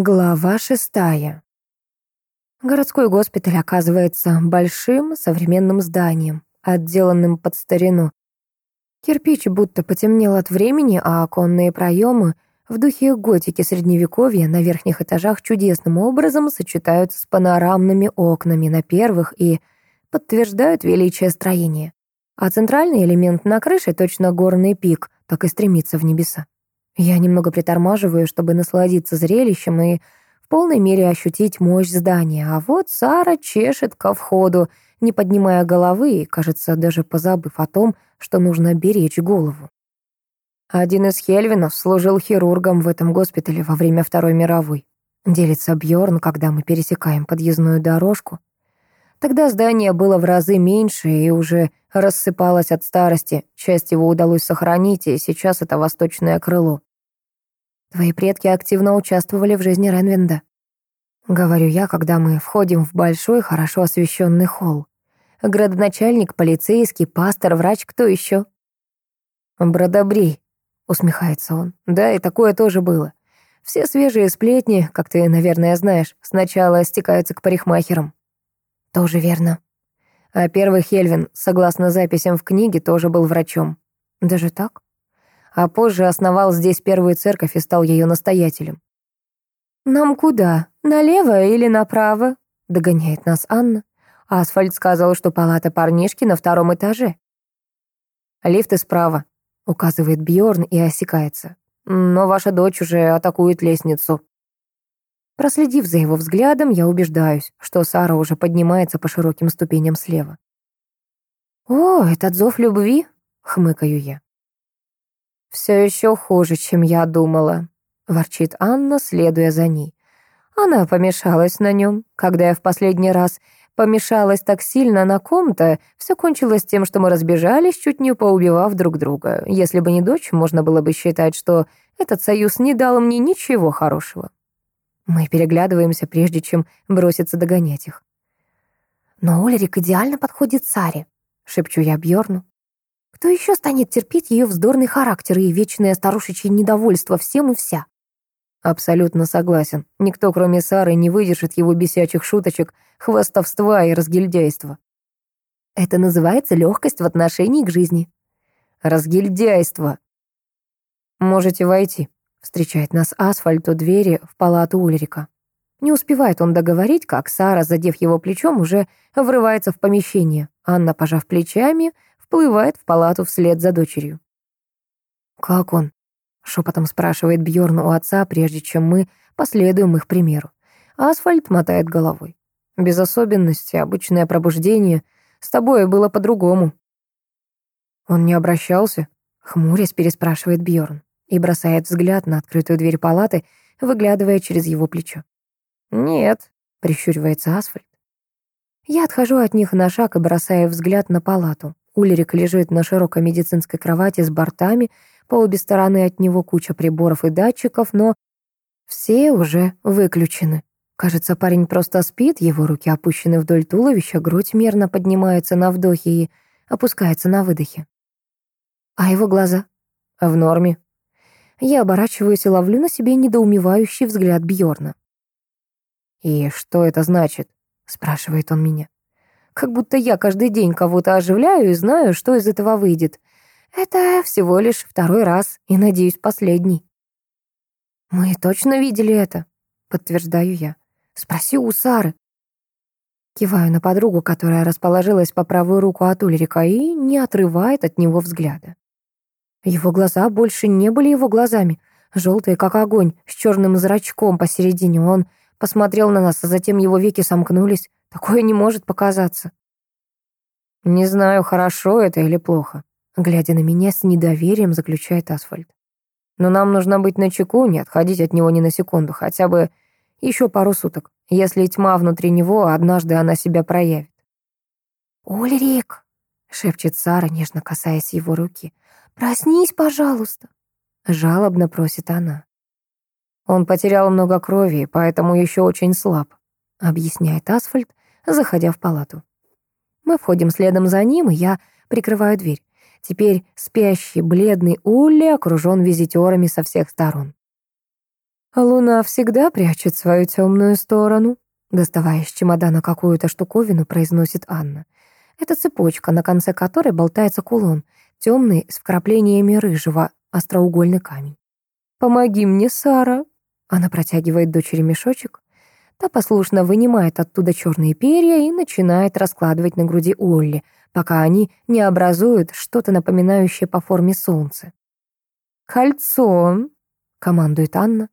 Глава шестая. Городской госпиталь оказывается большим современным зданием, отделанным под старину. Кирпич будто потемнел от времени, а оконные проемы в духе готики средневековья на верхних этажах чудесным образом сочетаются с панорамными окнами на первых и подтверждают величие строения. А центральный элемент на крыше, точно горный пик, так и стремится в небеса. Я немного притормаживаю, чтобы насладиться зрелищем и в полной мере ощутить мощь здания. А вот Сара чешет ко входу, не поднимая головы и, кажется, даже позабыв о том, что нужно беречь голову. Один из Хельвинов служил хирургом в этом госпитале во время Второй мировой. Делится Бьорн, когда мы пересекаем подъездную дорожку. Тогда здание было в разы меньше и уже рассыпалось от старости. Часть его удалось сохранить, и сейчас это восточное крыло. Твои предки активно участвовали в жизни Ренвинда. Говорю я, когда мы входим в большой, хорошо освещенный холл. Градоначальник, полицейский, пастор, врач, кто еще? Бродобрей, усмехается он. Да, и такое тоже было. Все свежие сплетни, как ты, наверное, знаешь, сначала стекаются к парикмахерам. Тоже верно. А первый Хельвин, согласно записям в книге, тоже был врачом. Даже так? А позже основал здесь первую церковь и стал ее настоятелем. «Нам куда? Налево или направо?» — догоняет нас Анна. Асфальт сказал, что палата парнишки на втором этаже. «Лифты справа», — указывает Бьорн и осекается. «Но ваша дочь уже атакует лестницу». Проследив за его взглядом, я убеждаюсь, что Сара уже поднимается по широким ступеням слева. «О, этот зов любви?» — хмыкаю я. «Все еще хуже, чем я думала», — ворчит Анна, следуя за ней. Она помешалась на нем. Когда я в последний раз помешалась так сильно на ком-то, все кончилось тем, что мы разбежались, чуть не поубивав друг друга. Если бы не дочь, можно было бы считать, что этот союз не дал мне ничего хорошего. Мы переглядываемся, прежде чем броситься догонять их. «Но Ульрик идеально подходит Саре», — шепчу я Бьорну. Кто еще станет терпеть ее вздорный характер и вечное старушечье недовольство всем и вся? Абсолютно согласен. Никто, кроме Сары, не выдержит его бесячих шуточек, хвастовства и разгильдяйства. Это называется легкость в отношении к жизни. Разгильдяйство. Можете войти. Встречает нас асфальт у двери в палату Ульрика. Не успевает он договорить, как Сара, задев его плечом, уже врывается в помещение. Анна, пожав плечами, вплывает в палату вслед за дочерью. «Как он?» — шепотом спрашивает Бьорн у отца, прежде чем мы последуем их примеру. Асфальт мотает головой. Без особенности, обычное пробуждение. С тобой было по-другому. Он не обращался? Хмурясь переспрашивает Бьорн и бросает взгляд на открытую дверь палаты, выглядывая через его плечо. «Нет», — прищуривается Асфальт. Я отхожу от них на шаг и бросаю взгляд на палату. Ульрик лежит на широкой медицинской кровати с бортами, по обе стороны от него куча приборов и датчиков, но все уже выключены. Кажется, парень просто спит, его руки опущены вдоль туловища, грудь мерно поднимается на вдохе и опускается на выдохе. А его глаза? В норме. Я оборачиваюсь и ловлю на себе недоумевающий взгляд Бьорна. «И что это значит?» — спрашивает он меня. Как будто я каждый день кого-то оживляю и знаю, что из этого выйдет. Это всего лишь второй раз и, надеюсь, последний. Мы точно видели это, подтверждаю я. Спроси у Сары. Киваю на подругу, которая расположилась по правую руку от Ульрика и не отрывает от него взгляда. Его глаза больше не были его глазами, желтые как огонь, с черным зрачком посередине. Он посмотрел на нас, а затем его веки сомкнулись. Такое не может показаться. Не знаю, хорошо это или плохо. Глядя на меня с недоверием, заключает асфальт. Но нам нужно быть начеку, не отходить от него ни на секунду, хотя бы еще пару суток. Если тьма внутри него, однажды она себя проявит. «Ульрик!» — шепчет Сара, нежно касаясь его руки. «Проснись, пожалуйста!» — жалобно просит она. Он потерял много крови, поэтому еще очень слаб, объясняет Асфальт, заходя в палату. Мы входим следом за ним, и я прикрываю дверь. Теперь спящий, бледный Улли окружен визитерами со всех сторон. Луна всегда прячет свою темную сторону, доставая из чемодана какую-то штуковину, произносит Анна. Это цепочка, на конце которой болтается кулон, темный с вкраплениями рыжего, остроугольный камень. «Помоги мне, Сара!» Она протягивает дочери мешочек. Та послушно вынимает оттуда черные перья и начинает раскладывать на груди Олли, пока они не образуют что-то напоминающее по форме солнца. «Кольцо!» — командует Анна.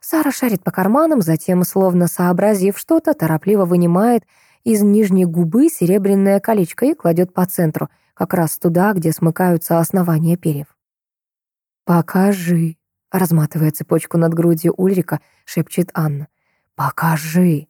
Сара шарит по карманам, затем, словно сообразив что-то, торопливо вынимает из нижней губы серебряное колечко и кладет по центру, как раз туда, где смыкаются основания перьев. «Покажи», — разматывая цепочку над грудью Ульрика, шепчет Анна. «Покажи!»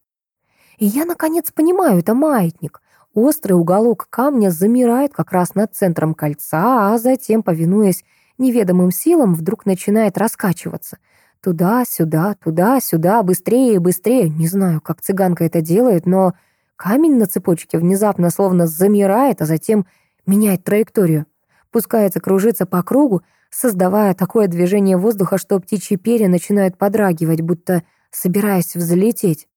И я, наконец, понимаю, это маятник. Острый уголок камня замирает как раз над центром кольца, а затем, повинуясь неведомым силам, вдруг начинает раскачиваться. Туда-сюда, туда-сюда, быстрее и быстрее. Не знаю, как цыганка это делает, но камень на цепочке внезапно словно замирает, а затем меняет траекторию. Пускается кружиться по кругу, создавая такое движение воздуха, что птичьи перья начинают подрагивать, будто собираясь взлететь.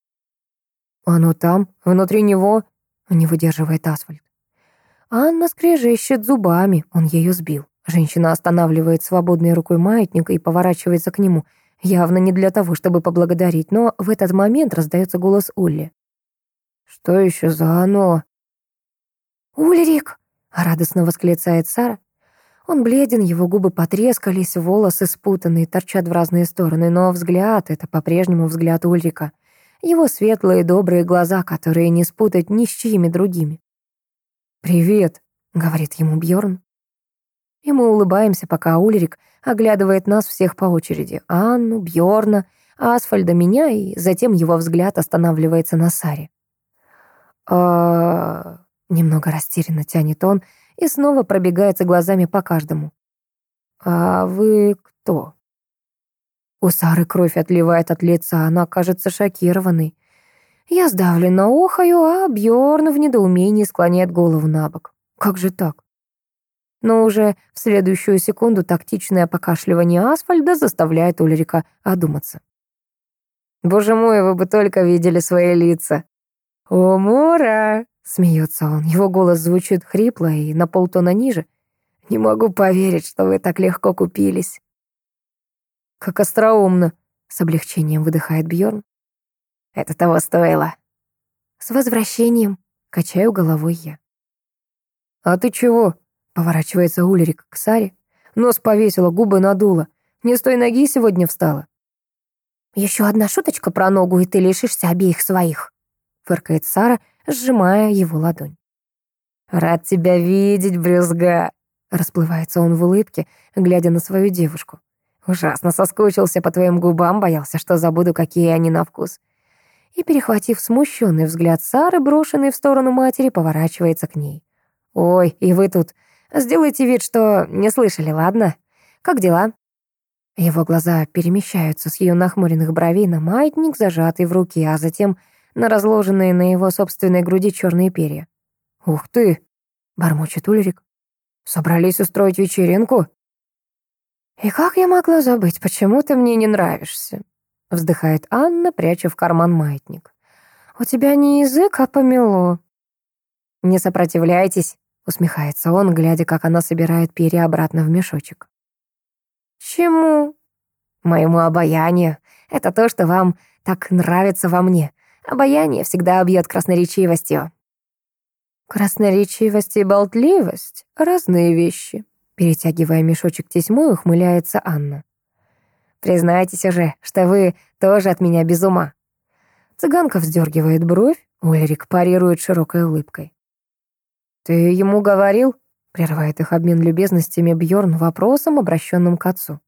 «Оно там, внутри него», — не выдерживает асфальт. Анна скрежещет зубами, он ее сбил. Женщина останавливает свободной рукой маятник и поворачивается к нему, явно не для того, чтобы поблагодарить, но в этот момент раздается голос Улли. «Что еще за оно?» «Ульрик!» — радостно восклицает Сара. Он бледен, его губы потрескались, волосы спутанные, торчат в разные стороны, но взгляд — это по-прежнему взгляд Ульрика. Его светлые добрые глаза, которые не спутать ни с чьими другими. «Привет», — говорит ему Бьорн. И мы улыбаемся, пока Ульрик оглядывает нас всех по очереди. Анну, Бьорна, Асфальда, меня, и затем его взгляд останавливается на Саре. а Немного растерянно тянет он и снова пробегается глазами по каждому. «А вы кто?» У Сары кровь отливает от лица, она кажется шокированной. Я сдавленно охаю, а Бьорн в недоумении склоняет голову на бок. Как же так? но уже в следующую секунду тактичное покашливание асфальда заставляет Ульрика одуматься. «Боже мой, вы бы только видели свои лица!» «О, Мора!» — смеется он. Его голос звучит хрипло и на полтона ниже. «Не могу поверить, что вы так легко купились». «Как остроумно!» — с облегчением выдыхает Бьорн. «Это того стоило». «С возвращением!» — качаю головой я. «А ты чего?» Поворачивается Ульрик к Саре. Нос повесила, губы надула. Не с той ноги сегодня встала. «Еще одна шуточка про ногу, и ты лишишься обеих своих», фыркает Сара, сжимая его ладонь. «Рад тебя видеть, брюзга!» Расплывается он в улыбке, глядя на свою девушку. «Ужасно соскучился по твоим губам, боялся, что забуду, какие они на вкус». И, перехватив смущенный взгляд Сары, брошенный в сторону матери, поворачивается к ней. «Ой, и вы тут Сделайте вид, что не слышали, ладно? Как дела?» Его глаза перемещаются с ее нахмуренных бровей на маятник, зажатый в руке, а затем на разложенные на его собственной груди черные перья. «Ух ты!» — бормочет Ульрик. «Собрались устроить вечеринку?» «И как я могла забыть, почему ты мне не нравишься?» — вздыхает Анна, пряча в карман маятник. «У тебя не язык, а помело». «Не сопротивляйтесь», Усмехается он, глядя, как она собирает перья обратно в мешочек. «Чему?» «Моему обаянию. Это то, что вам так нравится во мне. Обаяние всегда бьет красноречивостью». «Красноречивость и болтливость — разные вещи», перетягивая мешочек тесьмой, ухмыляется Анна. «Признайтесь уже, что вы тоже от меня без ума». Цыганка вздергивает бровь, Ульрик парирует широкой улыбкой. «Ты ему говорил?» — прерывает их обмен любезностями Бьорн вопросом, обращенным к отцу.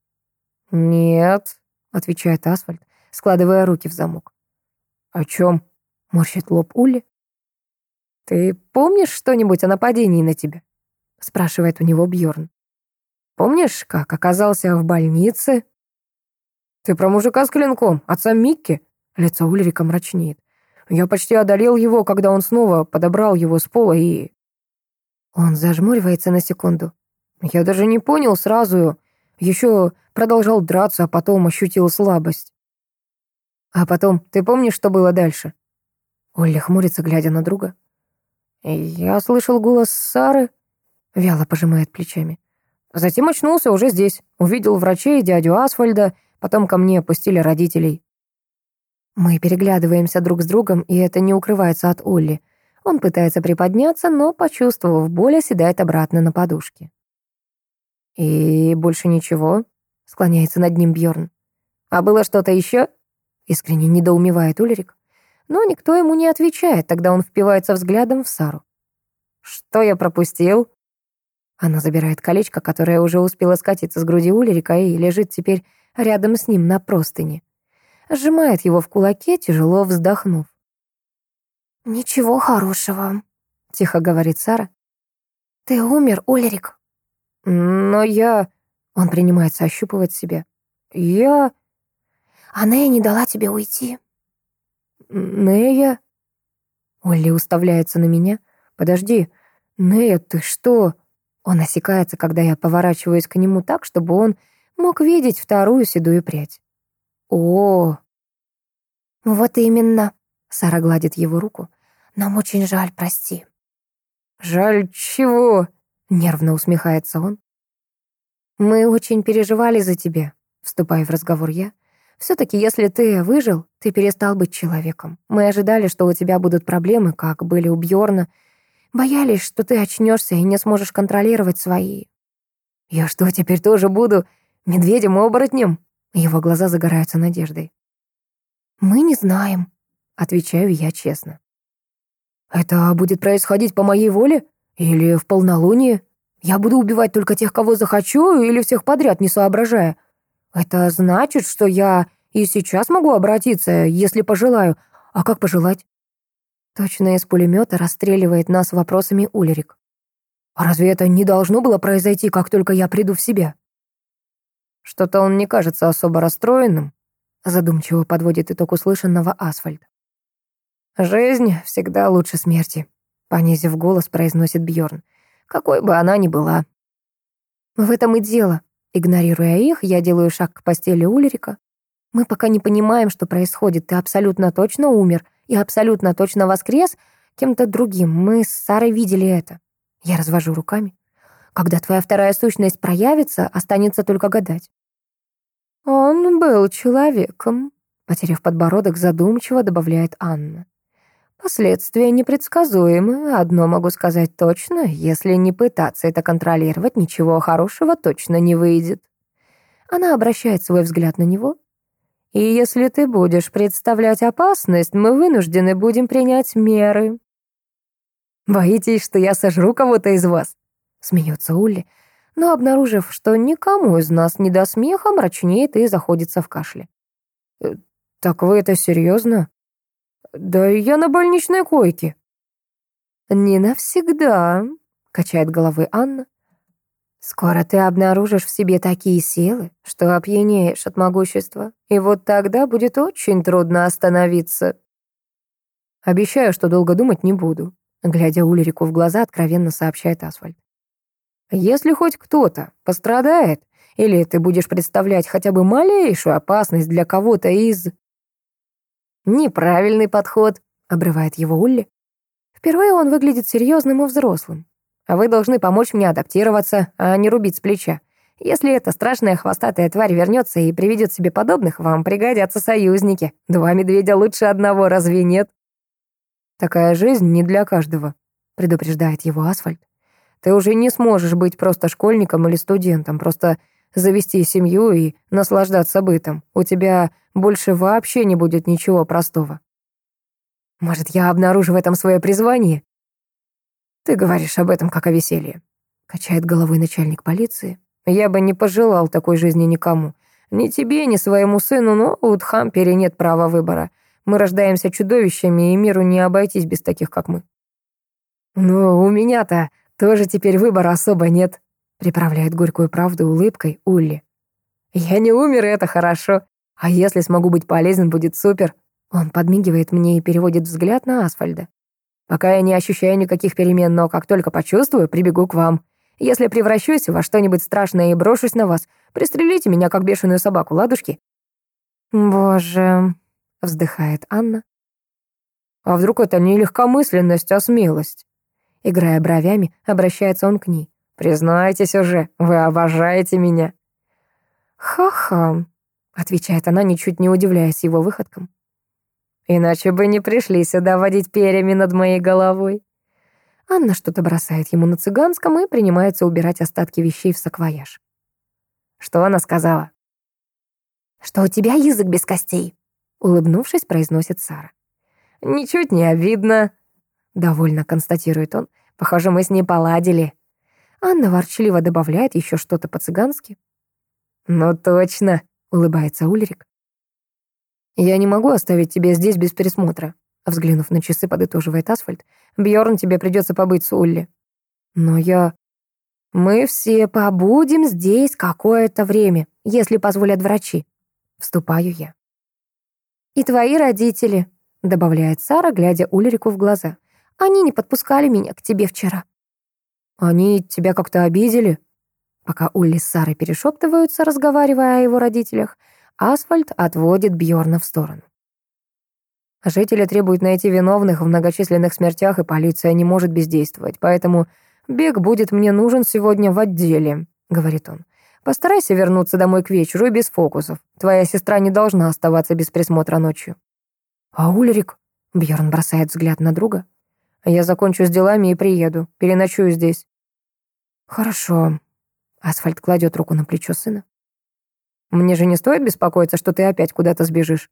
«Нет», — отвечает Асфальт, складывая руки в замок. «О чем?» — морщит лоб Улли. «Ты помнишь что-нибудь о нападении на тебя?» — спрашивает у него Бьорн. «Помнишь, как оказался в больнице?» «Ты про мужика с клинком, отца Микки?» Лицо Ульрика мрачнеет. «Я почти одолел его, когда он снова подобрал его с пола и...» Он зажмуривается на секунду. Я даже не понял сразу. Еще продолжал драться, а потом ощутил слабость. А потом, ты помнишь, что было дальше? Олли хмурится, глядя на друга. Я слышал голос Сары, вяло пожимает плечами. Затем очнулся уже здесь, увидел врачей, дядю Асфальда, потом ко мне пустили родителей. Мы переглядываемся друг с другом, и это не укрывается от Олли. Он пытается приподняться, но, почувствовав боль, оседает обратно на подушке. «И больше ничего?» — склоняется над ним Бьорн. «А было что-то еще?» — искренне недоумевает Ульрик. Но никто ему не отвечает, тогда он впивается взглядом в Сару. «Что я пропустил?» Она забирает колечко, которое уже успело скатиться с груди Ульрика и лежит теперь рядом с ним на простыне сжимает его в кулаке, тяжело вздохнув. «Ничего хорошего», — тихо говорит Сара. «Ты умер, Ульрик». «Но я...» — он принимается ощупывать себя. «Я...» «Она и не дала тебе уйти». «Нея...» Олли уставляется на меня. «Подожди, Нея, ты что?» Он осекается, когда я поворачиваюсь к нему так, чтобы он мог видеть вторую седую прядь. «О!» «Вот именно», — Сара гладит его руку. «Нам очень жаль, прости». «Жаль чего?» — нервно усмехается он. «Мы очень переживали за тебя», — вступаю в разговор я. «Все-таки, если ты выжил, ты перестал быть человеком. Мы ожидали, что у тебя будут проблемы, как были у Бьорна. Боялись, что ты очнешься и не сможешь контролировать свои...» «Я что, теперь тоже буду медведем-оборотнем?» Его глаза загораются надеждой. «Мы не знаем», — отвечаю я честно. «Это будет происходить по моей воле? Или в полнолуние? Я буду убивать только тех, кого захочу, или всех подряд, не соображая? Это значит, что я и сейчас могу обратиться, если пожелаю. А как пожелать?» Точно из пулемета расстреливает нас вопросами Улерик. «А разве это не должно было произойти, как только я приду в себя?» Что-то он не кажется особо расстроенным, задумчиво подводит итог услышанного Асфальт. Жизнь всегда лучше смерти, понизив голос, произносит Бьорн. Какой бы она ни была. В этом и дело. Игнорируя их, я делаю шаг к постели Ульрика. Мы пока не понимаем, что происходит. Ты абсолютно точно умер и абсолютно точно воскрес кем-то другим. Мы с Сарой видели это. Я развожу руками. Когда твоя вторая сущность проявится, останется только гадать. «Он был человеком», — потеряв подбородок, задумчиво добавляет Анна. «Последствия непредсказуемы. Одно могу сказать точно. Если не пытаться это контролировать, ничего хорошего точно не выйдет». Она обращает свой взгляд на него. «И если ты будешь представлять опасность, мы вынуждены будем принять меры». «Боитесь, что я сожру кого-то из вас?» — смеется Улли, но, обнаружив, что никому из нас не до смеха, мрачнеет и заходится в кашле. «Э, «Так вы это серьезно? Да я на больничной койке». «Не навсегда», — качает головой Анна. «Скоро ты обнаружишь в себе такие силы, что опьянеешь от могущества, и вот тогда будет очень трудно остановиться». «Обещаю, что долго думать не буду», — глядя Ульрику в глаза, откровенно сообщает Асфальт. Если хоть кто-то пострадает, или ты будешь представлять хотя бы малейшую опасность для кого-то из... Неправильный подход, обрывает его Улли. Впервые он выглядит серьезным и взрослым. А вы должны помочь мне адаптироваться, а не рубить с плеча. Если эта страшная хвостатая тварь вернется и приведет себе подобных, вам пригодятся союзники. Два медведя лучше одного, разве нет? Такая жизнь не для каждого, предупреждает его Асфальт. Ты уже не сможешь быть просто школьником или студентом, просто завести семью и наслаждаться бытом. У тебя больше вообще не будет ничего простого. Может, я обнаружу в этом свое призвание? Ты говоришь об этом как о веселье. Качает головой начальник полиции. Я бы не пожелал такой жизни никому. Ни тебе, ни своему сыну, но у Тхампери нет права выбора. Мы рождаемся чудовищами, и миру не обойтись без таких, как мы. Но у меня-то тоже теперь выбора особо нет», — приправляет горькую правду улыбкой Улли. «Я не умер, это хорошо. А если смогу быть полезен, будет супер». Он подмигивает мне и переводит взгляд на Асфальда. «Пока я не ощущаю никаких перемен, но как только почувствую, прибегу к вам. Если превращусь во что-нибудь страшное и брошусь на вас, пристрелите меня, как бешеную собаку, ладушки?» «Боже...» — вздыхает Анна. «А вдруг это не легкомысленность, а смелость?» Играя бровями, обращается он к ней. «Признайтесь уже, вы обожаете меня». «Ха-ха», — отвечает она, ничуть не удивляясь его выходкам. «Иначе бы не пришли сюда водить перьями над моей головой». Анна что-то бросает ему на цыганском и принимается убирать остатки вещей в саквояж. Что она сказала? «Что у тебя язык без костей», — улыбнувшись, произносит Сара. «Ничуть не обидно», — довольно констатирует он. «Похоже, мы с ней поладили». Анна ворчливо добавляет еще что-то по-цыгански. «Ну точно», — улыбается Ульрик. «Я не могу оставить тебя здесь без пересмотра», — взглянув на часы, подытоживает Асфальт. Бьорн, тебе придется побыть с Улли». «Но я...» «Мы все побудем здесь какое-то время, если позволят врачи», — вступаю я. «И твои родители», — добавляет Сара, глядя Ульрику в глаза. «Они не подпускали меня к тебе вчера». «Они тебя как-то обидели?» Пока Улли с Сарой перешептываются, разговаривая о его родителях, Асфальт отводит Бьорна в сторону. Жители требуют найти виновных в многочисленных смертях, и полиция не может бездействовать, поэтому бег будет мне нужен сегодня в отделе», — говорит он. «Постарайся вернуться домой к вечеру и без фокусов. Твоя сестра не должна оставаться без присмотра ночью». «А Ульрик?» — Бьерн бросает взгляд на друга. «Я закончу с делами и приеду. Переночую здесь». «Хорошо». Асфальт кладет руку на плечо сына. «Мне же не стоит беспокоиться, что ты опять куда-то сбежишь?»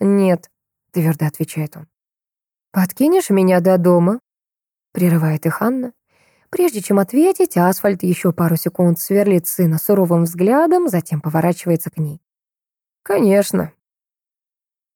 «Нет», — твердо отвечает он. «Подкинешь меня до дома?» — прерывает их Анна. Прежде чем ответить, Асфальт еще пару секунд сверлит сына суровым взглядом, затем поворачивается к ней. «Конечно»,